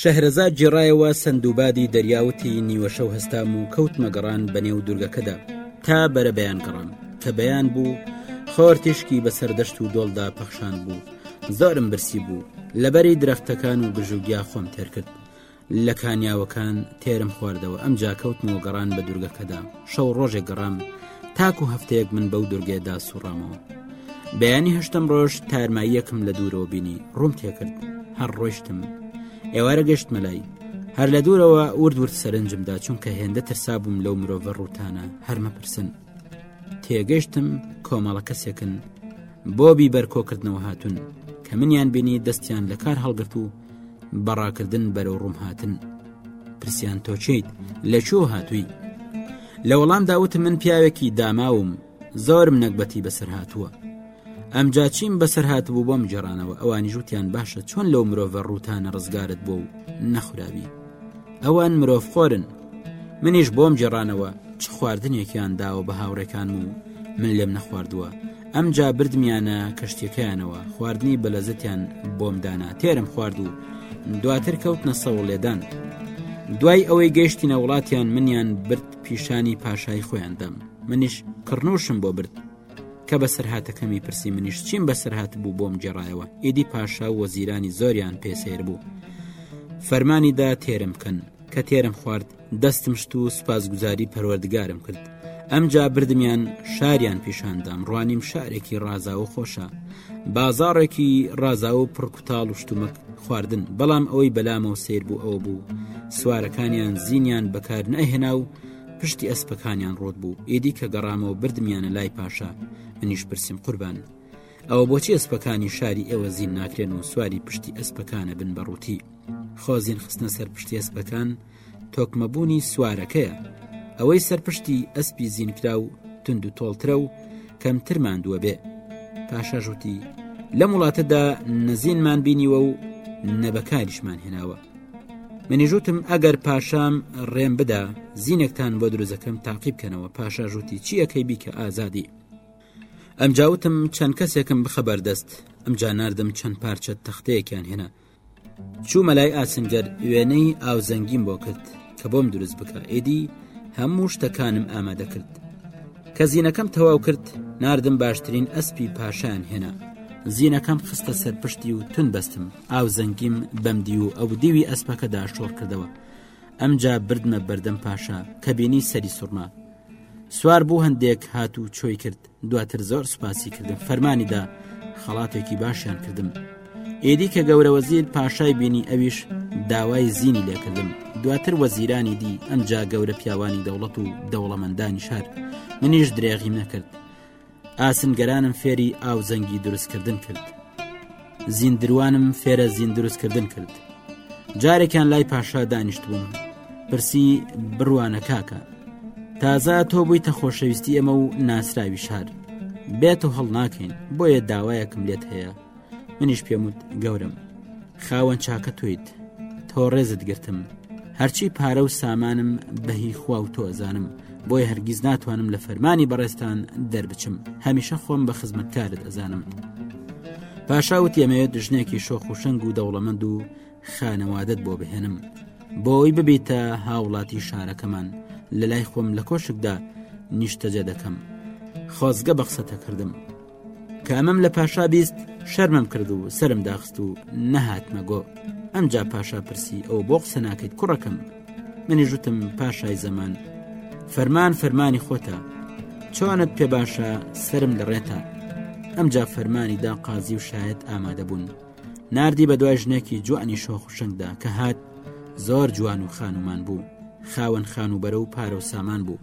شەهرەزاد گێڕایەوە سندوبادی دەریا وتی نیوەشەو هەستام و کەوتمە گەڕان بە نێو دوورگەکەدا تا بەرە بەیان گەڕام کە بەیان بوو خۆر تیشکی بە سەردەشت و دۆڵدا پەخشان بوو زۆرم برسی بوو لەبەری درەختەکان و گژوگیا خۆم تێرکرد لە کانیاوەکان تێرم خواردەوە ئەم جاکەوتمەوە گەڕان بە دوورگەکەدا شەو ڕۆژێک گەڕام تاکو هەفتەیەک من بەو دورگێدا سوڕامەوە بەیانی هەشتم ڕۆژ تارماییەکم لە دوورەوە بینی ڕوم تێکرد هەر ڕۆشتم ئێوارە گەشت مەلای هەر لە دوورەوە ورد ورد سەرنجمدا چونکە هێندە ترسا بووم لەو مرۆڤە ڕوتانە هەرمە پرسن تێگەشتم کۆمەڵە کەسێکن بۆ بی بەرکۆکردنەوە هاتون کە منیان بینی دەستیان لە کار هەڵگرت و بە ڕاکردن بەرەو ڕووم هاتن پرسیان تۆ چیت لە چۆ هاتووی لە وەڵام داوت من پیاوێکی داماوم زۆرم نەگبەتی بەسەر هاتووە ئەمجا چیم بەسەر هاتبوو بۆم جێرانەوە ئەوانی ژوتیان باشە چۆن لەو مرۆڤە ڕووتانە ڕزگارت بۆ و نەخراوی ئەوان مرۆڤ خۆرن منیش بۆم جێرانەوە چ خواردنێکیان داوە بە هاوڕێکانم و من لێم نەخواردووە ئەمجا بردمیانە کەشتیەکەیانەوە خواردنی بەلەزتیان بۆمدانا تێرم خوارد و دواتر کەوتنە سەوڵ لێدان دوای ئەوەی گەشتینە وڵاتیان منیان برد پیشانی پاشای خۆیان دەم منیش کڕنوشم بۆ برد کە بە سەرهاتەکەمی پرسی منیش چیم بە سەرهات بوو بۆم جێڕایەوە ئیدی پاشا و وەزیرانی زۆریان پێسێر بوو فەرمانی دا تێرم بکەن کە تێرم خوارد دەستم شت و سوپاسگوزاری پەروەردگارم کرد ئەمجا بردمیان شاریان پیشاندام ڕوانیم شارێکی ڕازا و خۆشە بازاڕێکی ڕازا و پڕکوتاڵ و شتومەک خواردن بەڵام ئەوەی بەلامەوە سیر بوو ئەوە بوو سوارەکانیان زینیان بەکار نەهێنا و پشتی ئەسپەکانیان ڕۆت بوو ئیدی کە گەڕامەوە بردمیانە لای پاشا منیش پرسیم قوربان ئەوە بۆچی ئەسپەکانی شاری ئێوە زین ناکرێن و سواری پشتی ئەسپەکانە بن بەڕووتی خۆزین خستنە سەر پشتی ئەسپەکان تۆکمەبوونی سوارەکەیە ئەوەی سەرپشتی ئەسپی زینکرا و تند و تۆڵترە و کەمتر ماندووە بێ پاشاژوتی لەم وڵاتەدا نەزینمان بینیوە و نەبەکاریشمان هێناوە منیژوتم ئەگەر پاشام ڕێم بدا زینێکتان بۆ درزەکەم تاقی بکەنەوە پاشاژوتی چیەکەی بیکە ئازادی ئەمجا وتم چەند کەسێکم بخە بەردەست ئەمجا نردم چەند پارچە تەختەیەکیان هێنا چوومە لای ئاسنگەر وێنەی ئاوزەنگیم بۆ کرد کە بۆم دروست بکە ئێدی هەموو شتەکانم ئامادە کرد کە زیینەکەم تەواو کرد نردم باشترین ئەسپی پاشان هێنا زیینەکەم خستە سەرپشتی و تون بەستم ئاو زەنگیم بەمدی و ئەو دیوی ئەسپەکەدا شۆڕ کردەوە ئەمجا بردمە بەردەم پاشا کە بینی سەری سوورما سوار بوو هەندێک هات و چۆی کرد دواتر زۆر سوپاسی کردم فەرمانیدا خەڵاتێکی باشیان کردم ئێدی کە گەورە وەزیر پاشای بینی ئەویش داوای زینی لێکردم دواتر وەزیرانی دی ئەمجا گەورە پیاوانی دەوڵەت و دەوڵەمەندانی شار منیش درێغیم نەکرد ئاسنگەرانم فێری ئاو زەنگی دروستکردن کرد زیندروانم فێرە زین دروستکردن کرد جارێکیان لای پاشا دانیشت بووم پرسی بڕوانە کاکە تازە تۆ بووی تە خۆشەویستی ئەمە و ناسراوی شار بێت و هەڵناکەین بۆیە داوایەکم لێت هەیە منیش پێم وت گەورم خاوەن چاکە تویت تۆ ڕێزت گرتم هەرچی پارە و سامانم بەهی خوا و تۆزانم بۆی هەرگیز ناتوانم لە فەرمانی بەڕێستان دەربچم هەمیشە خۆم بە خزمەتکارت ئەزانم پاشاوت یەمەوێت ژنێکی شۆخ و شنگ و دەوڵەمەند و خانەوادت بۆ بهێنم بۆ ئەوی ببیتە هاوڵاتی شارەکەمان لە لای خۆم لە کۆشکدا نیشتەجە دەکەم خۆزگە بە قسەتە کردم کە ئەمەم لە پاشا بیست شەرمم کرد و سرم داخست و نەهاتمە گۆ ئەمجا پاشا پرسی ئەو بۆ قسە ناکەیت کوڕەکەم منی ژوتم پاشای زەمان فەرمان فەرمانی خۆتە چۆنت پێ باشە سرم لە ڕێتە ئەمجا فەرمانی دا قازی و شایەت ئامادە بوون نردی بە دوای ژنێکی جوانی شۆخشنگدا کە هات زۆر جوان و خانومان بوو خاوەن خان و بەرە و پارە و سامان بوو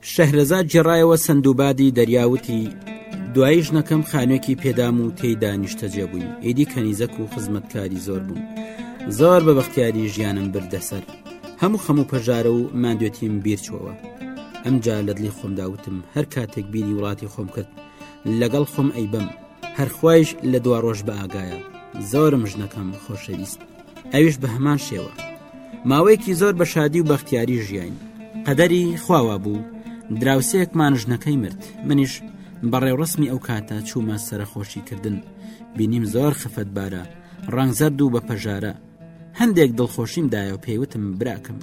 شەهرەزاد جێڕایەوە سندوبادی دەریا وتی دوایی ژنەکەم خانوێکی پێدام و تێیدا نیشتەجێ بووین ئیدی کەنیزەک و خزمەتکاری زۆر بوون زۆر بە بەختیاری ژیانم بردەسەر هەموو خەم و پەژارە و مادوێتیم بیرچەوە ئەمجا لە دڵی خۆمداوتم هەر کاتێک بیری وڵاتی خۆم کرد لەگەڵ خۆم ئەیبم هەرخوایش لە دواڕۆژ بە ئاگایە زۆرم ژنەکەم خۆشەویست ئەویش بە هەمان شێوە ماوەیەکی زۆر بە شادی و بەختیاری ژیاین قەدەری خواوا بوو دراوسەیەکمان ژنەکەی مرد منیش بەڕێوڕسمی ئەو کاتە چوومە سەرخۆشی کردن بینیم زۆر خفەت بارە ڕنگ زەرد و بە پەژارە هەندێک دڵخۆشیم دایە و پێیوتم براکەم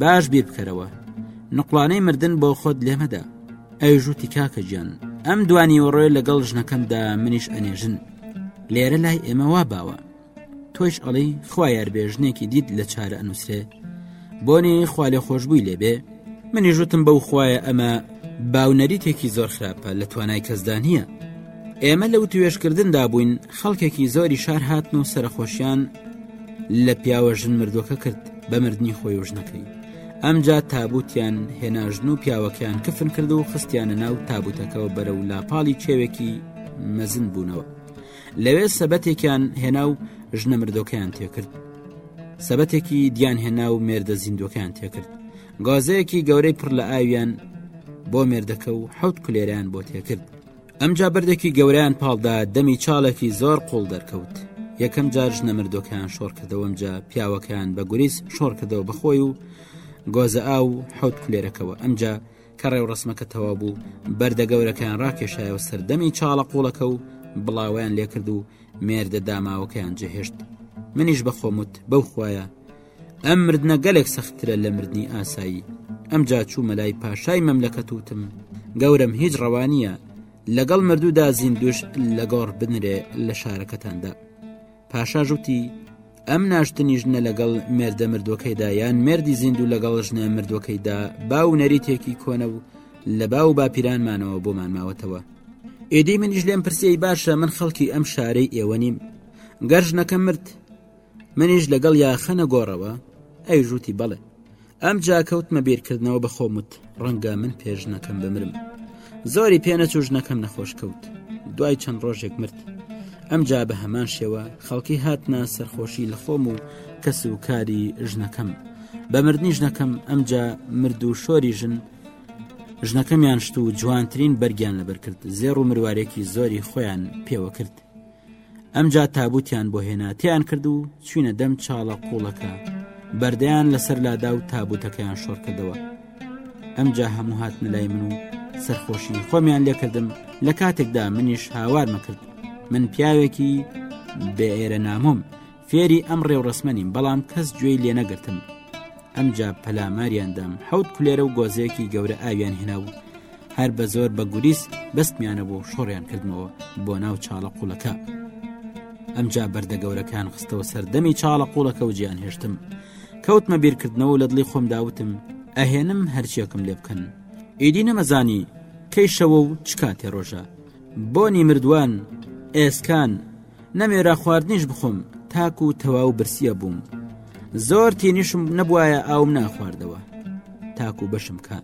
باش بیر بکەرەوە نقلانەی مردن بۆ خۆت لێمەدا ئەو ژووتی کاکە گیان ئەم دوانی وڕۆی لەگەڵ ژنەکەمدا منیش ئەنێژن لێرە لای ئێمە وا باوە تۆش ئەڵی خوا یار بێژنێکی دیت لە چارە ئەنووسێ بۆنی خوا لە خۆشببووی لێبێ منی ژوتم بەو خویە ئەمە باونەریتێکی زۆر خراپە لە توانای کەسدا نییە ئێمە لەو توێشکردندا بووین خەڵکێکی زۆری شار هاتن و سەرخۆشیان لە پیاوە ژن مردوەکە کرد بە مردنی خۆی و ژنەکەی ئەمجا تابوتیان هێناژن و پیاوەکەیان کفن کرد و خستیانە ناو تابوتەکەەوە بەرە و لاپاڵی چێوێکی مەزن بوونەوە لەوێ سەبەتێکیان هێنا و ژنە مردۆکەیان تێکرد سەبەتێکی دیان هێنا و مێردە زیندوەکەیان تێکرد گازەیەکی گەورەی پڕ لە ئاویان بۆ مێردەکە و حوت کولێریان بۆ تێکرد ئەمجا بردێکی گەوریان پاڵدا دەمی چاڵێکی زۆر قوڵ دەرکەوت یەکەم جار ژنە مردۆکەیان شۆڕکردەوەمجا پیاوەکەیان بە گوریس شۆڕکردەوە بەخۆی و گۆزە ئا و حوت کولێرەکەەوە ئەمجا کە ڕێوڕەسمەکە تەواو بوو بەردە گەورەکەیان ڕاکێشایەوە سەردەمی چاڵە قوڵەکە و بڵاویان لێکرد و مێردە داماوەکەیان جێهێشت منیش بە خۆمت بەو خویە ئەم مردە گەلێک سەختترە لە مردنی ئاسایی ئەم جاچوو مەلای پاشای مەملەکەت وتم گەورم هیچ ڕەوانیە لەگەڵ مردوودا زیندوش لە گۆڕ بنرێ لە شارەکەتاندا پاشاژوتی ئەم ناشتنی ژنە لەگەڵ مێردە مردوەکەیدا یان مردی زیندوو لەگەڵ ژنە مردوەکەیدا باو نەریتێکی کۆنە و لە باو و باپیرانمانەوە بۆمان ماوەتەوە ئێدی منیش لێم پرسیی باشە من خەڵکی ئەم شارەی ئێوە نیم گەر ژنەکە مرد منیش لەگەڵ یاخەنە گۆڕەوە ئەی ژووتی بەڵێ ئەمجا کەوتمە بیرکردنەوە بە خۆم وت ڕەنگە من پێش ژنەکەم بمرم زۆری پێنەچوو ژنەکەم نەخۆش کەوت دوای چەند ڕۆژێک مرد ئەمجا بە هەمان شێوە خەڵکی هاتنە سەرخۆشی لە خۆم و کەس و کاری ژنەکەم بە مردنی ژنەکەم ئەمجا مرد و شۆری ژن ژنەکەمیان شت و جوانترین بەرگیان لەبەر کرد زێڕ و مروارێکی زۆری خۆیان پێوە کرد ئەمجا تابوتیان بۆ هێنا تیان کرد و چوینە دەم چاڵە قوڵەکە بەردەیان لەسەر لادا و تابوتەکەیان شۆڕکردەوە ئەمجا هەموو هاتنە لای من و سەرخۆشی خۆمیان لێکردم لە کاتێکدا منیش هاوارمە کرد من پیاوێکی بێ ئێرە نامۆم فێری ئەم ڕێوڕسمە نیم بەڵام کەس گوێی لێ نەگرتم ئەمجا پەلاماریان دام حەوت کولێرە و گۆزەیەکی گەورە ئاویان هێنا و هەر بە زۆر بە گوریس بەستمیانە بۆ شۆڕیان کردمەوە بۆ ناو چاڵە قوڵەکە ئەمجا بەردە گەورەکان خستەوە سەردەمی چاڵە قوڵەکە و جیان هێشتم کەوتمە بیرکردنەوە لە دڵی خۆم داوتم ئەهێنم هەرچێکم لێ بکەن ئیدی نەمەزانی کەی شەوە و چ کاتێ ڕۆژە بۆنی مردووان ئێسکان نەمێرا خواردنیش بخۆم تاکو و تەواو برسیە بووم زۆر تینیشم نەبواە ئاوم ناخواردەوە تاکو بەشم کا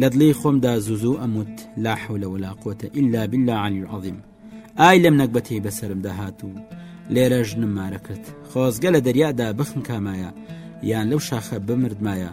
لە دڵی خۆمدا زوزوو ئەموت لا حولە ولا قوتە ئللا بلا علی عظیم ئای لەم نەکبەتی بەسرم داهات و لێرە ژنم مارە کرد خۆزگە لە دەریادا بخم کامایە یان لەو شاخە بمردمایە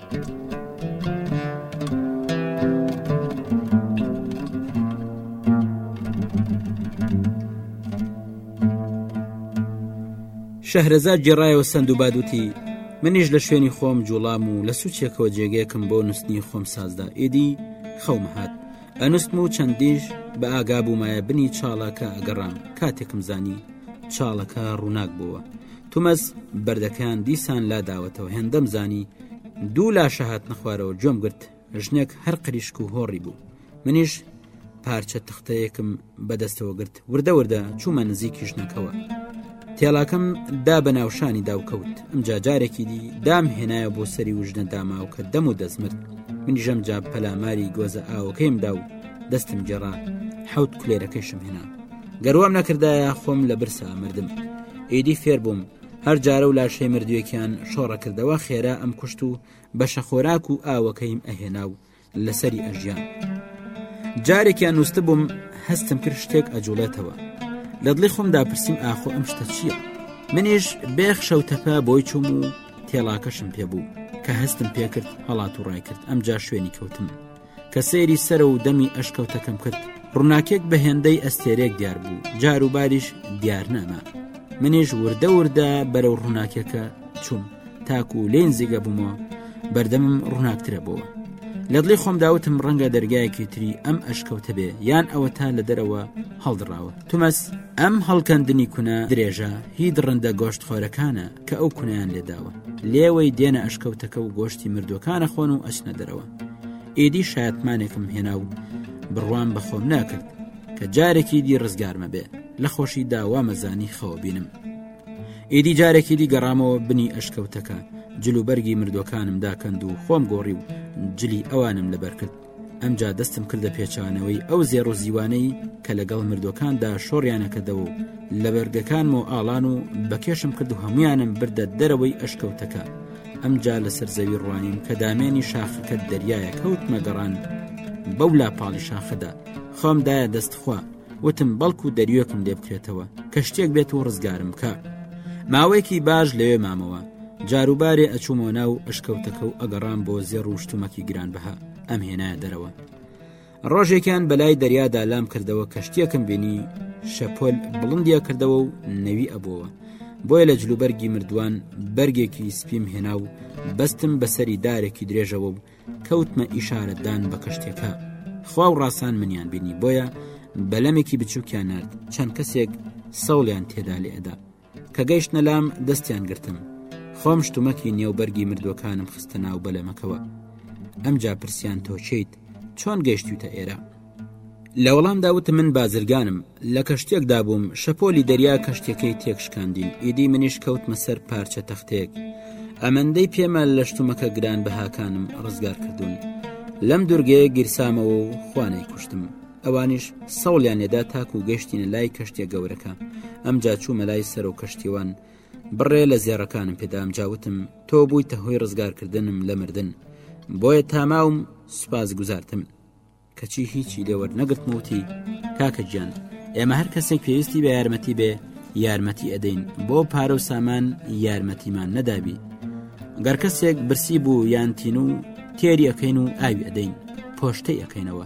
شەهرەزاد گێڕایەوە سندوباد وتی منیش لە شوێنی خۆم جوڵام و لە سوچێکەوە جێگەیەکم بۆ نوستنی خۆم سازدا ئیدی خەوم هاات ئەنوستم و چەندیش بە ئاگا بوومایە بنی چاڵاکە ئەگەڕام کاتێکم زانی چاڵەکە ڕووناک بووە تومەز بەردەکەیان دیسان لاداوەتەوە هێندەم زانی دوو لاشە هاتنە خوارەوە جۆم گرت ژنێک هەر قریشک و هۆڕی بوو منیش پارچە تەختەیەکم بەدەستەوە گرت وردە وردە چوومە نزیکی ژنەکەەوە تێڵاکەم دا بە ناوشانی داوکەوت ئەم جاجارێکی دی دام هێنایە بۆ سەری و ژنە داماو کە دەم و دەستمرد من ژەم جا پەلاماری گۆزە ئاوەکەیم دا و دەستم جێڕا حوت کولێرەکەشم هێنا گەر وام نەکردایە خۆم لە برسا مردم ئیدی فێر بووم هەر جارە و لاشەی مردوێکیان شۆڕە کردەوە خێرا ئەم کوشت و بەشە خۆراک و ئاوەکەیم ئەهێنا و لەسەری ئەژیان جارێکیان نووسست بووم هەستم کرد شتێک ئەجوڵێتەوە لە دڵی خۆمدا پرسیم ئاخۆ ئەم شتە چییە منیش بێخشە و تەپە بۆی چوم و تێڵاکەشم پێ بوو کە هەستم پێکرد هەڵات و ڕایکرد ئەم جا شوێنی کەوتم کە سەیری سەرە و دەمی ئەشکەوتەکەم کرد ڕووناکێک بە هێندەی ئەستێرێک دیار بوو جار و باریش دیار نەما منیش وردە وردە بەرەو ڕووناکەکە چوم تاکو و لێن زیگە بوومەوە بەردەمم ڕووناکترە بووە لەدڵی خۆم داوتم ڕەنگە دەرگایەکی تری ئەم ئەشکەوتە بێ یان ئەوە تا لە دەرەوە هەڵدراوە تومەس ئەم هەڵکەندنی کونە درێژە هی دڕندە گۆشت خۆرەکانە کە ئەو کونیان لێداوە لێوەی دێنە ئەشکەوتەکە و گۆشتی مردوەکانە خۆن و ئەچنە دەرەوە ئیدی شایەتمانێکم هێنا و بڕوام بەخۆم ناکرد کە جارێکی دی ڕزگارمە بێ لە خۆشی داوامەزانی خەوە بینم ئیدی جارێکی دی گەڕامەوە بنی ئەشکەوتەکە جلوبەرگی مردوەکانم داکەند و خۆم گۆڕی و جلی ئەوانم لەبەر کرد ئەمجا دەستم کردە پێچانەوەی ئەو زێڕ و زیوانەی کە لەگەڵ مردوەکاندا شۆڕیانەکەدەوە و لە بەرگەکانمەوە ئاڵان و بەکێشم کرد و هەمویانم بردە دەرەوەی ئەشکەوتەکە ئەمجا لەسەر زەوی ڕوانیم کە دامێنی شاخەکە دەریایە کەوتمە گەڕان بەو لا پاڵی شاخەدا خۆم دایە دەستخوا وتم بەڵکو و دەریۆکم لێ بکرێتەوە کە شتێک بێت و ڕزگارم بکە ماوەیەکی باش لەوێ مامەوە جاروبارێ ئەچوومەوە ناو ئەشکەوتەکە و ئەگەڕام بۆ زێ ڕوشتومەکی گران بەها ئەم هێنایە دەرەوە ڕۆژێکیان بەلای دەریادا لام کردەوە کەشتیەکم بینی شەپۆل بڵندیا کردەوە و نەوی ئەبەوە بۆیە لە جلوبەرگی مردووان بەرگێکی سپیم هێنا و بەستم بەسەری دارێکی درێژەوە و کەوتمە ئیشارەتدان بە کەشتێکە خوا و ڕاستان منیان بینی بۆیە بەلەمێکی بچووکیان نرد چەند کەسێک سەوڵیان تێدا لێ ئەدا کە گەیشتە لام دەستیان گرتم خۆم شتومەکی نێو بەرگی مردوەکانم خستە ناو بەلەمەکەوە ئەم جا پرسیان تۆچیت چۆن گەشتوتە ئێرە لە وەڵامدا وت من بازرگانم لە کەشتێکدا بووم شەپۆلی دەریا کەشتەکەی تێکشکاندین ئیدی منیش کەوتمە سەر پارچە تەختێک ئەمەندەی پێمە لە شتومەکە گران بەهاکانم ڕزگار کردوون لەم دوورگەیە گیرسامەوە و خوانەی کوشتم. ئەوانیش سەڵیان لێدا تاکو و گەشتینە لای کەشتە گەورەکە ئەمجا چوو مەلای سەر و کەشتیوان بڕێ لە زێڕەکانم پێدام جاوتم تۆ بووی تە هۆی ڕزگارکردنم لە مردن بۆیە تاماوم سوپاس گوزارتم کەچی هیچی لێوەر نەگرتموتی کاکە گیان ئێمە هەر کەسێک پێویستی بە یارمەتی بێ یارمەتی ئەدەین بۆ پارە و سامان یارمەتیمان نەدابی گەر کەسێک برسی بوو یان تین و تێری ئەەکەین و ئاوی ئەدەین پۆشتەی ئەەکەینەوە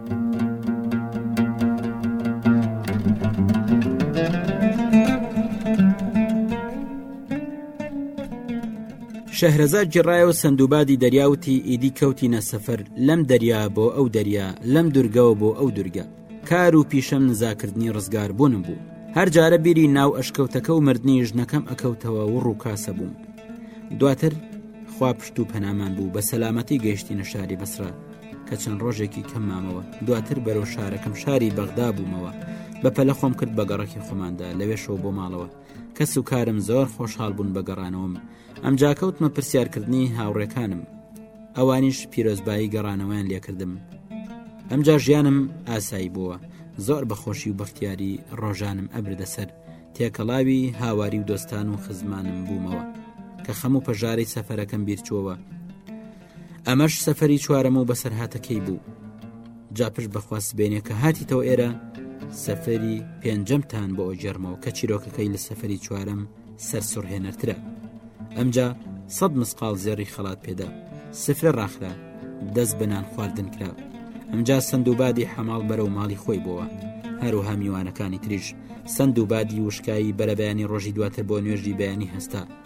شەهرەزاد گێڕایەوە سندوبادی دەریا وتی ئیدی کەوتینە سەفەر لەم دەریا بۆ ئەو دەریا لەم دورگەوە بۆ ئەو دورگە کار و پیشەم نزاکردنی ڕزگاربوونم بوو هەر جارە بیری ناو ئەشکەوتەکە و مردنی ژنەکەم ئەکەوتەوە و ڕووکاسە بووم دواتر خوا پشت و پەنامان بوو بە سەلامەتی گەشتینە شاری بەسرە کە چەند ڕۆژێکی کەم مامەوە دواتر بەرەو شارەکەم شاری بەغدا بوومەوە بە پەلە خۆم کرد بە گەڕەکی خۆماندا لەوێشەوە بۆ ماڵەوە کەس و کارم زۆر خۆشحاڵ بوون بە گەڕانەوەم ئەم جاکەوتمە پرسیارکردنی هاوڕێکانم ئەوانیش پیرۆزبایی گەڕانەوەیان لێکردم ئەمجا ژیانم ئاسایی بووە زۆر بەخۆشی و بەختیاری ڕۆژانم ئەبردە سەر تێکەڵاوی هاواری و دۆستان و خزمانم بوومەوە کە خەم و پەژارەی سەفەرەکەم بیرچووەوە ئەمەش سەفەری چوارەم و بەسەرهاتەکەی بوو جا پشت بەخواست بێنێ کە هاتیتەوە ئێرە سەفەری پێنجەمتان بۆ ئەوجێرمەوە کە چیرۆکەکەی لە سەفەری چوارم سەرسوڕهێنەرترە ئەمجا سەد مسقال زێڕی خەڵات پێدا سفرە ڕاخرا دەست بەنان خواردن کرا ئەمجا سندوبادی حەماڵ بەرەو ماڵی خۆی بووە هەروها میوانەکانی تریش سند و بادی وشکایی بەرەبیانی ڕۆژی دواتر بۆ نوێژی بەیانی هەستا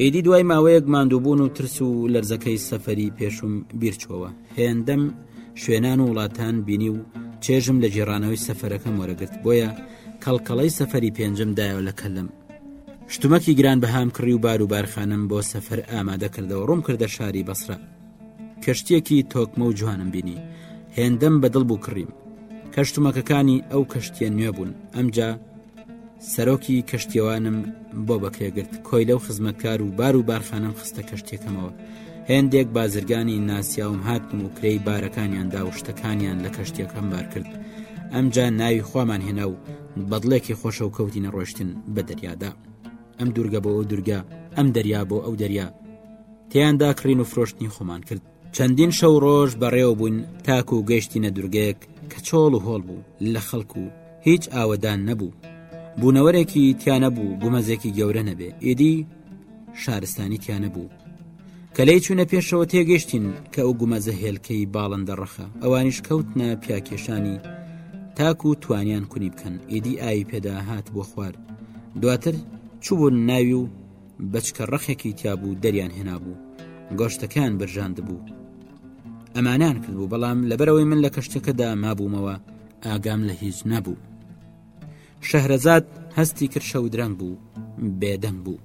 ئیدی دوای ماوەیەک ماندووبوون و ترس و لەرزەکەی سەفەری پێشوم بیرچۆوە هێندەم شوێنان و وڵاتان بینی و چێژم لە جێڕانەوەی سەفەرەکەم وەرەگرت بۆیە کەڵکەڵەی سەفەری پێنجم دایەوە لە کەلم شتومەکی گران بەهام کڕی و بار و بارخانم بۆ سەفەر ئامادە کردەوە ڕوم کردە شاری بەسرە کەشتیەکی تۆکمە و جوانم بینی هێندەم بەدڵ بوو کڕیم کەشتمەکەکانی ئەو کەشتیە نوێ بوون ئەمجا سەرۆکی کەشتیەوانم بۆ بەکرێگرت کۆی لەو خزمەتکار و بار و بارخانم خستە کەشتێکەمەوە هێندێک بازرگانی ناسیاوم هاتم و کرێی بارەکانیان دا و شتەکانیان لە کەشتێکەکەم بار کرد ئەمجا ناوی خوامان هێنا و بەدڵێکی خۆشە و کەوتینە ڕۆشتن بە دەریادا. ئەم دوورگە بۆ ئەو دوورگە ئەم دەریا بۆ ئەو دەریا تیاندا کڕین و فرۆشتنی خۆمان کرد چەندین شەو ڕۆژ بەڕێوە بوون تاکو و گەشتی نەدورگەیەک کە چۆڵ و هۆڵ بوو لە خەڵک و هیچ ئاوەدان نەبوو بوونەوەرێکی تیانە بوو گومەزێکی گەورە نەبێ ئیدی شارستانی تیانە بوو کە لەی چوونە پێشەوە تێگەشتین کە ئەو گومەزە هێلکەی باڵندە ڕەخە ئەوانیش کەوتنە پیاکێشانی تاک و توانیان کونی بکەن ئیدی ئاوی پێدا هات بۆ خوار دواتر چوبوون ناوی و بەچکە ڕەخێکی تیابوو دەریان هێنابوو گۆشتەکان برژاند بوو ئەمانان کردبوو بەڵام لەبەرەوەی من لە کەشتەکەدا مابوومەوە ئاگام لە هیچ نەبوو شەهرەزاد هەستی کرشە و درەنگ بوو بێدەنگ بوو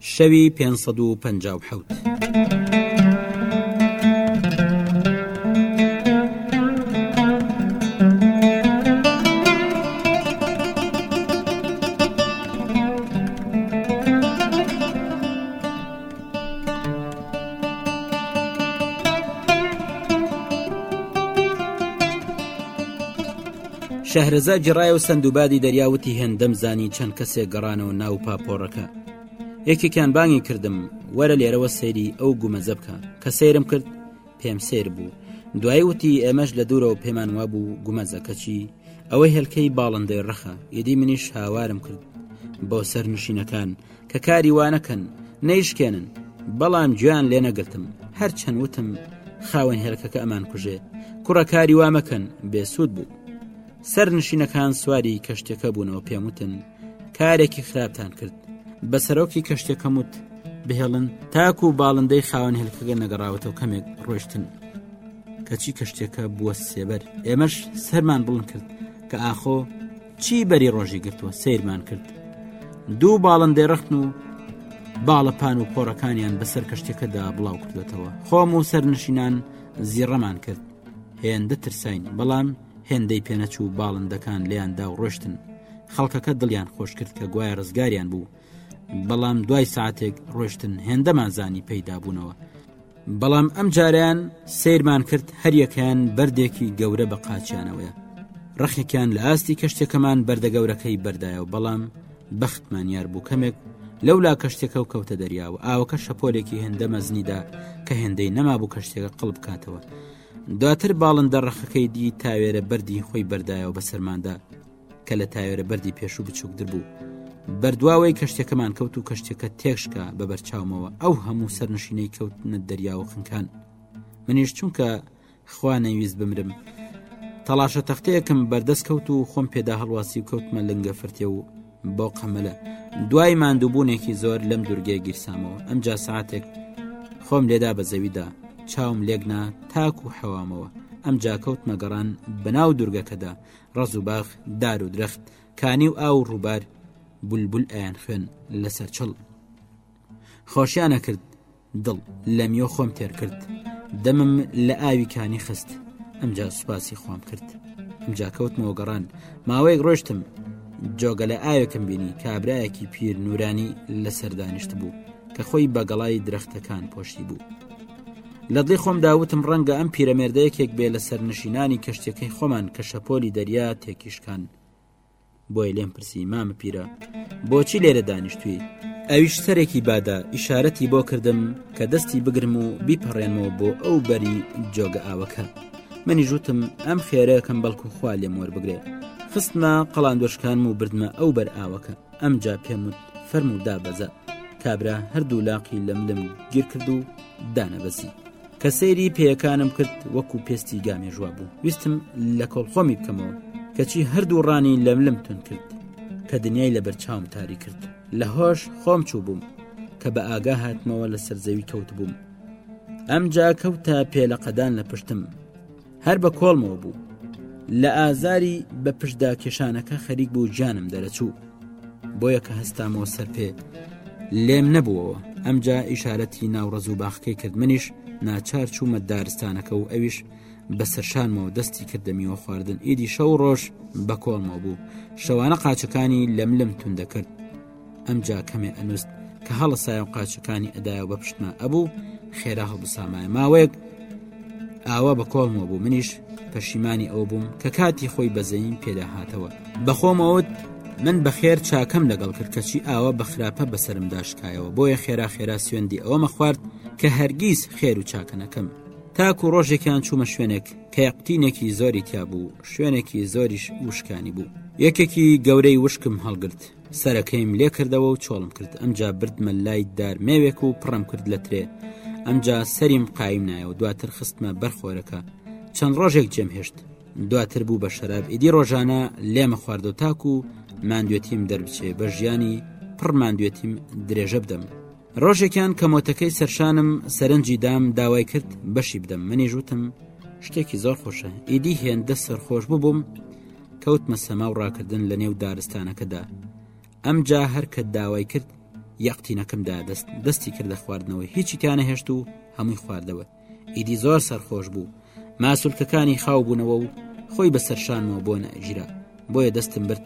شەوی پێنج سەد و پەنجا و حەوت. شەهرەزا گێڕایەوە سندوبادی دەریا وتی هێندەم زانی چەند کەسێک گەڕانەوە ناو پاپۆڕەکە، یەکێکیان بانگی کردم وەرە لێرەوە سەیری ئەو گومەزە بکە کە سەیرم کرد پێم سیر بوو دوای وتی ئێمەش لە دوورەوە پێمان وابوو گومەزە کەچی ئەوەی هەلکەی باڵندەی ڕەخە یدی منیش هاوارم کرد بۆ سەر نشینەکان کە کاری وانەکەن نەیشکێنن بەڵام گویان لێ نەگرتم هەرچەند وتم خاوەن هێلکەکە ئەمان کوژێ کوڕەکاری وامەکەن بێسوود بوو سەر نشینەکان سواری کەشتەکە بوونەوە پێموتن کارێکی خراپتان کرد بە سەرۆکی کەشتەکەم وت بهێڵن تاکو و باڵندەی خاوەن هێلکەگە نەگەڕاوەتەوە کەمێک ڕۆشتن کەچی کەشتێکە بووە سێبەر ئێمەش سەرمان بڵند کرد کە ئاخۆ چی بەری ڕۆژی گرتووە سیرمان کرد دوو باڵن دێڕخن و باڵەپان و پۆڕەکانیان بەسەر کەشتەکەدا بڵاو کردوێتەوە خۆم و سەرنشینان زیڕەمان کرد هێندە ترسین بەڵام هێندەی پێنەچوو باڵندەکان لێیان دا و ڕۆشتن خەڵکەکە دڵیان خۆش کرد کە گوایە ڕزگاریان بوو بەڵام دوای ساعتێک ڕۆشتن هێندەمان زانی پەیدا بوونەوە بەڵام ئەم جاریان سیرمان کرد هەریەکەیان بەردێکی گەورە بە قاچیانەوەە ڕخێکیان لە ئاستی کەشتێکەمان بەردە گەورەکەی بەردایە و بەڵام بەختمان یار بوو کەمێک لەولا کەشتێکە و کەوتە دەریاوە ئاوەکە شەپۆلێکی هێندە مەزنیدا کە هێندەی نەما بوو کەشتێکە قڵب بکاتەوە دواتر باڵندە ڕەخەکەی دی تاوێرە بەردی خۆی بەردایەوە بەسەرماندا کە لە تاوێرە بەردی پێشوو بچووکتر بوو بەردواوەی کەشتەکەمان کەوت و کەشتەکە تێکشکا بە بەرچاومەوە ئەو هەموو سەرنشینەی کەوتنە دەریا و خنکان منیش چونکە خوا نەویست بمرم تەڵاشە تەختەیەکم بەردەست کەوت و خۆم پێدا هەڵواسی و کەوتمە لنگە فرتێ و بۆ قەمەلە دوای ماندووبوونێکی زۆر لەم دوورگەی گیرسامەوە ئەمجا ساعتێک خۆم لێدا بە زەویدا چاوم لێکنا تاک و حەوامەوە ئەم جاکەوت مەگەڕان بەناو دوورگەکەدا ڕز و باخ دار و درەخت کانی و ئاو ڕووبار بولبول ئەیان خوێن لەسەر چڵ خۆشیانە کرد دڵ لە میۆ خۆم تێرکرد دەمم لە ئاوی کانی خست ئەمجا سوپاسی خۆم کرد ئەمجا کەوتمەوە گەڕان ماوەیەک ڕۆشتم جۆگە لە ئاوێکم بینی کابراایەکی پیر نورانی لە سەردانیشت بوو کە خۆی بەگەڵای درەختەکان پۆشی بوو لە دڵی خۆم داوتم ڕەنگە ئەم پیرەمێردەیەکێک بێ لە سەرنشینانی کەشتەکەی خۆمان کە شەپۆلی دەریا تێکیشکان بۆیە لێم پرسی مامە پیرە بۆچی لێرە دانیشتوی ئەویش سەرێکی بادە ئیشارەتی بۆ کردم کە دەستی بگرم و بیپەڕێنەوە بۆ ئەو بەری جۆگە ئاوەکە منی ژوتم ئەم خێرەکەم بەڵکو خوا لێم وەربگرێ خستمە قەڵاندۆشکانم و بردمە ئەو بەر ئاوەکە ئەم جا پێم وت فەرمودا بەزە کابرا هەردوو لاقی لەملم گیر کرد و دانەبەسی کە سەیری پێیەکانم کرد وەکو پێستی گامێژوا بوو ویستم لە کۆڵخۆمی بکەمەوە کەچی هەردوو ڕانی لەم لەم تون کرد کە دنیای لە بەرچاوم تاری کرد لە هۆش خۆم چوو بووم کە بە ئاگا هاتمەوە لە سەرزەوی کەوت بووم ئەمجا کەوتە پێلەقەدان لە پشتم هەر بە کۆڵمەوە بوو لە ئازاری بە پشتدا کێشانەکە خەریک بوو جانم دەرەچوو بۆیە کە هەستامەوە سەر پێ لێم نەبووەوە ئەمجا ئیشارەتی ناوڕز و باخکەی کرد منیش ناچار چوومە دارستانەکە و ئەویش بە سەرشانمەوە دەستی کردە میوە خواردن ئیدی شەو ڕۆژ بە کۆڵمەوە بوو شەوانە قاچەکانی لەملم تون دەکرد ئەمجا کەمێ ئەنوست کە هەڵە سایە و قاچەکانی ئەدایە بە پشتما ئەبوو خێرا هەڵبسامایە ماوەیەک ئاوا بە کۆڵمەوە بوو منیش پەشیمانی ئەوە بووم کە کاتی خۆی بەزەین پێدا هاتەوە بەخۆمەوەت من بەخێر چاکەم لەگەڵ کرد کەچی ئاوا بە خراپە بەسرم داشکایەوە بۆیە خێرا خێرا سوێندی ئەوەمە خوارد کە هەرگیز خێر و چاکەنەکەم تاکو ڕۆژێکیان چوومە شوێنێک کە یەقتینێکی زۆری تیا بوو شوێنێکی زۆریش وشکانی بوو یەکێکی گەورەی وشکم هەڵگرت سەرەکەیم لێ کردەوە و چۆڵم کرد ئەمجا بردمە لای دار مێوێک و پڕم کرد لە ترێ ئەمجا سەریم قایم نایە و دواتر خستمە بەرخۆرەکە چەند ڕۆژێک جێم هێشت دواتر بوو بە شەراب ئیدی ڕۆژانە لێمە خواردۆ تاکو و ماندوێتیم دەربچێ بە ژیانی پڕ ماندوێتیم درێژە بدەم ڕۆژێکیان کەمۆتەکەی سەرشانم سەرنجی دام داوای کرد بەشی بدەم منی ژوتم شتێکی زۆر خۆشە ئیدی هێندە سەرخۆش ببووم کەوتمە سەما و ڕاکردن لە نێو دارستانەکەدا ئەمجا هەر کە داوای کرد یەقتینەکەم دا دەست دەستی کردە خواردنەوە هیچی تیانە هێشت و هەمووی خواردەوە ئیدی زۆر سەرخۆش بوو ماسولکەکانی خاو بوونەوە و خۆی بە سەرشانمەوە بۆ نەئەگیرا بۆیە دەستم برد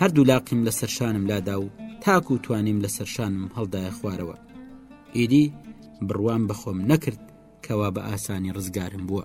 هەردوو لاقیم لە سەرشانم لادا و تاک و توانیم لە سەرشانم هەڵدایە خوارەوە ئیدی بڕوام بەخۆم نەکرد کەوا بە ئاسانی ڕزگارم بووە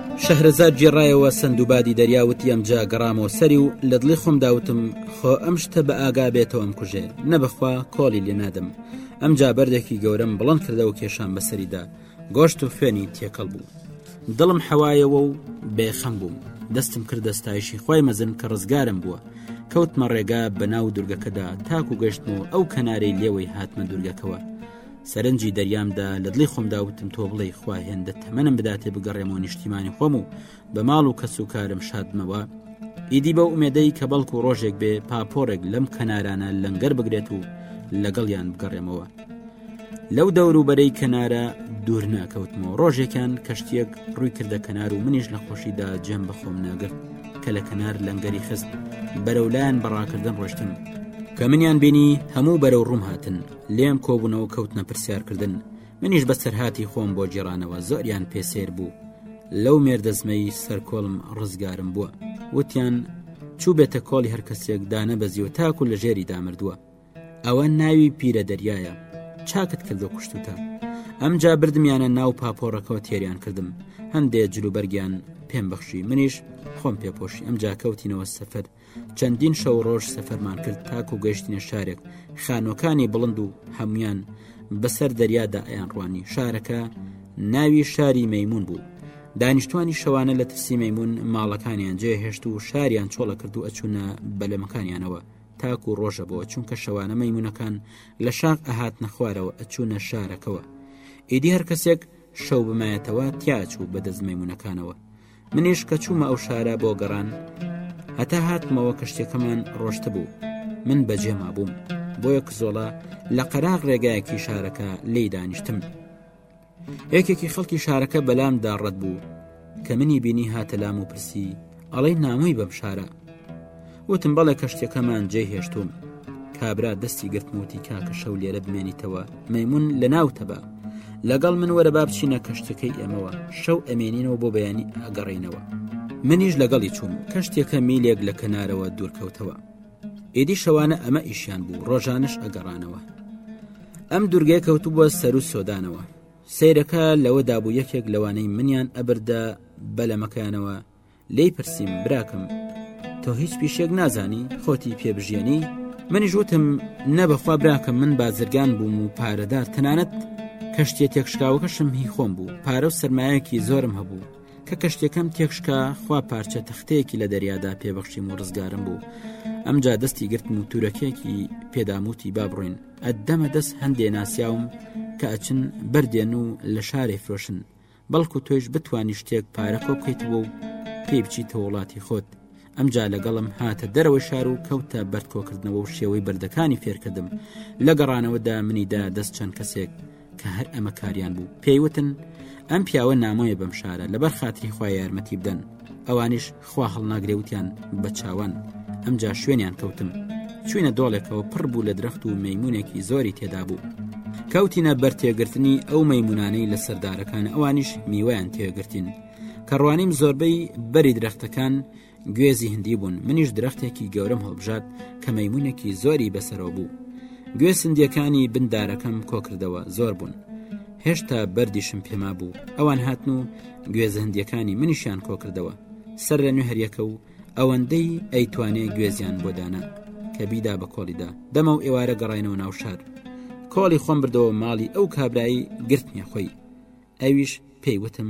شەهرەزاد گێڕایەوە سندوبادی دەریا وتی ئەم جا گەڕامەوە سەری و لە دڵی خۆم داوتم خۆ ئەم شتە بە ئاگا بێتەوەم کوژێ نەبخوا کۆڵی لێ نادەم ئەم جا بەردێکی گەورەم بڵند کردەوە کێشان بەسەریدا گۆشت و خوێنی تێکەڵ بوو دڵم حەوایەوە و بێخەم بووم دەستم کرد دەستایشی خی مەزن کە ڕزگارم بووە کەوتمە ڕێگا بە ناو دوورگەکەدا تاکو گەشتم و ئەو کەنارەی لێوەی هاتمە دوورگەکەوە سەرنجی دەریامدا لە دڵی خۆمدا وتم تۆ بڵێ خوا هێندە تەمەنم بداتێ بگەڕێمەوە نیشتیمانی خۆم و بە ماڵ و کەس و کارم شادمەوە ئیدی بەو ئومێدەی کە بەڵکو و ڕۆژێک بێ پاپۆڕێک لەم کەنارانە لەنگەر بگرێت و لەگەڵیان بگەڕێمەوە لەو دەوروبەرەی کەنارە دوور ناکەوتمەوە ڕۆژێکیان کەشتێک ڕووی کردە کەنار و منیش لە خۆشیدا جێم بەخۆم ناگرت کە لە کەنار لەنگەری خست بەرەولایەن بەڕاکردن ڕۆشتن کە منیان بینی هەموو بەرەو ڕووم هاتن لێم کۆبوونەوە کەوتنە پرسیارکردن منیش بەسەرهاتی خۆم بۆ جێرانەوە زۆریان پێسێر بوو لەو مێردەزمەی سەرکۆڵم ڕزگارم بووە وتیان چوو بێتە کۆڵی هەرکەسێک دانە بەزیوە تاکو لە ژێری دامردووە ئەوە ناوی پیرە دەریایە چاکت کردو کوشتتە ئەمجا بردمیانە ناو پاپۆڕەکەەوە تێریان کردم هەندێ جلوبەرگیان پێم بەخشی منیش خۆم پێپۆشی ئەم جاکەوتینەوە سەفەت چەندین شەو ڕۆژ سەفەرمان کرد تاکو گەشتینە شارێک خانۆکانی بڵند و هەمویان بەسەر دەریادا ئەیان ڕوانی شارەکە ناوی شاری مەمون بوو دانیشتوانی شەوانە لە ترسی مەمون ماڵەکانیان جێهێشت و شاریان چۆڵە کرد و ئەچوونە بەلەمەکانیانەوە تاکو ڕۆژە بۆ چونکە شەوانە مەمونونەکان لە شاق ئەهات نەخوارەوە ئەچوونە شارەکەەوە ئیدی هەر کەسێک شەو بمایەتەوە تیاچوو بەدەست مەمونونەکانەوە منیش کە چوومە ئەو شارە بۆ گەڕان هەتا هاتمەوە کەشتەکەمان ڕۆشتە بوو من بەجێ مابووم بۆیە کزۆڵە لە قەراغ ڕێگایەکی شارەکە لی دانیشتم یەکێکی خەڵکی شارەکە بەلام داڕەت بوو کە منی بینی هاتەلام و پرسی ئەڵەی نامۆی بەم شارە وتم بەڵێ کەشتەکەمان جێ هێشتوون کابرا دەستی گرتموتی کاکە شەو لێرە بمێنیتەوە مەمون لە ناوتەبا لەگەڵ من وەرە با بچینە کەشتەکەی ئێمەوە شەو ئەمێنینەوە بۆ بەیانی ئەگەڕینەوە منیش لەگەڵی چوون کەشتێکە میلێک لە کەنارەوە دوورکەوتەوە ئێدی شەوانە ئەمە ئیشیان بوو ڕۆژانش ئەگەڕانەوە ئەم دوورگەیە کەوتبووە سەر و سۆدانەوە سیرەکە لەوەدا بوو یەکێک لەوانەی منیان ئەبردە بەلەمەکانەوە لێی پرسیم براکەم تۆ هیچ پیشێک نازانی خۆتی پێبژێنی منیش وتم نەبەخوا براکەم من بازرگان بووم و پارەدار تەنانەت کەشتێ تێکشکاوەکەشم هی خۆم بوو پارە و سرمایەکی زۆرم هەبوو کە کەشتەکەم تێکشکا خوا پارچە تەختەیەکی لە دەریادا پێبەخشیم و ڕزگارم بوو ئەمجا دەستی گرتم و تورەکێکی پێداموتی بابڕین ئەدەمە دەست هەندێ ناسیاوم کە ئەچن بەردێن و لە شارێ فرۆشن بەڵکو تۆیش بتانی شتێک پارە خۆ بکەیتەوە و پێی بچیتە وڵاتی خۆت ئەمجا لەگەڵم هاتە دەرەوەی شار و کەوتە بەردکۆکردنەوە و شێوەی بەردەکانی فێرکردم لە گەڕانەوەدا منیدا دەست چەند کەسێک کە هەر ئەمە کاریان بوو پێیوتن ئەم پیاوە نامۆیە بەم شارە لەبەر خاتری خۆ یارمەتی بدەن ئەوانیش خوا هەڵناگرێ وتیان بە چاوان ئەمجا شوێنیان کەوتم چوینە دۆڵێکەوە پڕ بوو لە درەخت و مەمونونێکی زۆری تێدا بوو کەوتینە بەر تێگرتنی ئەو مەمونانەی لە سەردارەکان ئەوانیش میوەیان تێگرتین کە ڕوانیم زۆربەی بەری درەختەکان گوێزی هندی بوون منیش درەختێکی گەورم هەڵبژات کە مەمونونێکی زۆری بەسەرەوە بوو گوێ سندیەکانی بندارەکەم کۆکردەوە زۆر بوون هێشتا بەردیشم پێمابوو ئەوان هاتن و گوێز هەندیەکانی منیشیان کۆکردەوە سەر لە نوێ هەریەکە و ئەوەندەی ئەیتوانێ گوێزیان بۆدانا کە بیدا بە کۆڵیدا دەمە و ئێوارە گەڕینەوە ناو شار کۆڵی خۆم بردەوە ماڵی ئەو کابرایی گرتنیە خۆی ئەویش پێی وتم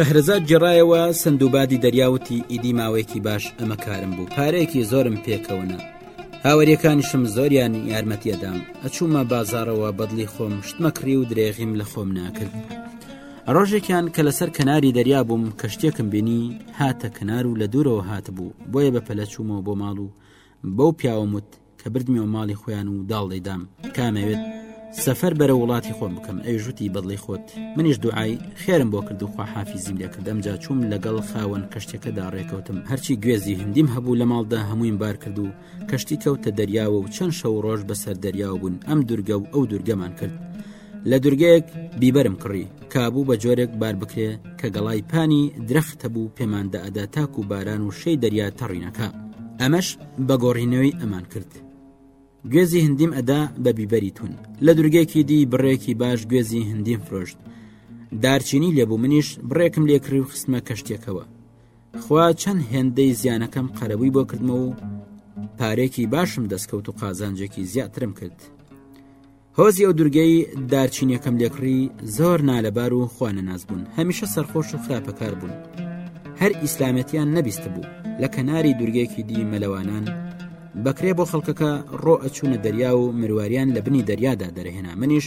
شەهرەزاد گێڕایەوە سندوبادی دەریاوتی ئیدی ماوەیەکی باش ئەمە کارم بوو پارەیەکی زۆرم پێکەوەنا هاوریەکانیشم زۆریان یارمەتیەدام ئەچوومە بازارەوە بەدلی خۆم شتمە کڕی و درێغیم لە خۆم ناکرد. ڕۆژێکیان کە لەسەر کەناری دەریا بووم کەشتێکم بینی هاتە کەنار و لە دوورەوە هاتبوو بۆیە بە پەلە چوومەوە بۆ ماڵ و بەو پیاوەم وت کە بردمیەوە ماڵی خۆیان و داڵدەیدام کامەوێت سەفەر بەرە وڵاتی خۆم بکەم ئەوژوتی بەدڵی خۆت منیش دوعای خێرم بۆ کرد و خواحافیزیم لێکردم جا چووم لەگەڵ خاوەن کەشتەکەدا ڕێکەوتم هەرچی گوێزی هندیم هەبوو لە ماڵدا هەموویم بار کرد و کەشتی کەوتە دەریاوە و چەند شەو ڕۆژ بەسەر دەریاو بوون ئەم دوورگە و ئەو دوورگەمان کرد لە دورگەیەک بیبەرم کڕی کابوو بە جۆرێک بار بکرێ کە گەڵای پانی درەخت هەبوو پێمان دەئەدا تاکو و باران و شەی دەریا تەڕینەکە ئەمەش بە گۆڕینەوەی ئەمان کرد گوێزی هندیم ئەدا بە بیبەری تون لە دورگێکی دی بڕێکی باش گوێزی هندیم فرۆشت دارچینی لێبوو منیش بڕێکم لێکڕی و خستمە کەشتێکەوە خوا چەند هێندەی زیانەکەم قەرەبووی بۆ کردمە و پارێکی باشم دەستکەوت و قازانجێکی زیاترم کرد هۆزی ئەو دورگەی دارچینەکەم لێکڕی زۆر نالەبار و خوانەناز بوون هەمیشە سەرخۆش و خراپەکار بوون هەر ئیسلامەتیان نەبیست بوو لە کەناری دورگێکی دی مەلەوانان بەکرێ بۆ خەڵکەکە ڕۆ ئەچوونە دەریا و مرواریان لە بنی دەریادا دەرهێنا منیش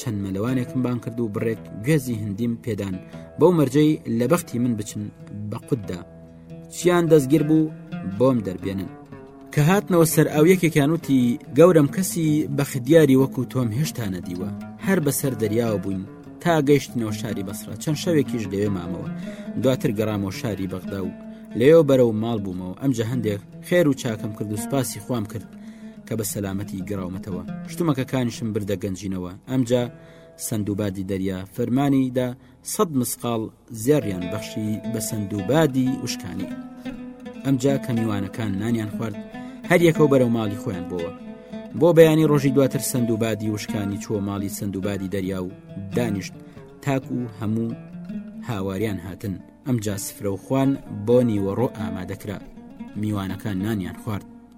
چەند مەلەوانێکم بان کرد و بڕێک گوێزی هندیم پێدان بەو مەرجەی لە بەختی من بچن بە قوددا چیان دەستگیر بوو بۆم دەربێنن کە هاتنەوە سەر ئەو یەکێکیان وتی گەورم کەسی بەخدیاری وەکو تۆم هێشتا نەدیوە هەر بەسەر دەریاوە بووین تا گەیشتنەوە شاری بەسرا چەند شەوێکیش لەوێ مامەوە دواتر گەڕامەوە شاری بەغدا و لەوێ بەرە و ماڵ بوومەوە ئەم جەهندێک خێر و چاکەم کرد و سپاسی خوام کرد کە بە سەلامەتی گەڕاومەتەوە شتومەکەکانیشم بردە گەنجینەوە ئەمجا سندوبادی دەریا فەرمانی دا سەد مسقاڵ زێڕیان بەخشی بە سندوبادی وشکانی ئەمجا کە میوانەکان نانیان خوارد هەر یەکەو بەرەو ماڵی خۆیان بۆوە بۆ بەیانی ڕۆژی دواتر سندوبادی وشکانی چوە ماڵی سندوبادی دەریا و دانیشت تاکو و هەموو هاواریان هاتن ئەمجا سفرە و خوان بۆ نیوەڕۆ ئامادەکرا میوانەکان نانیان خوارد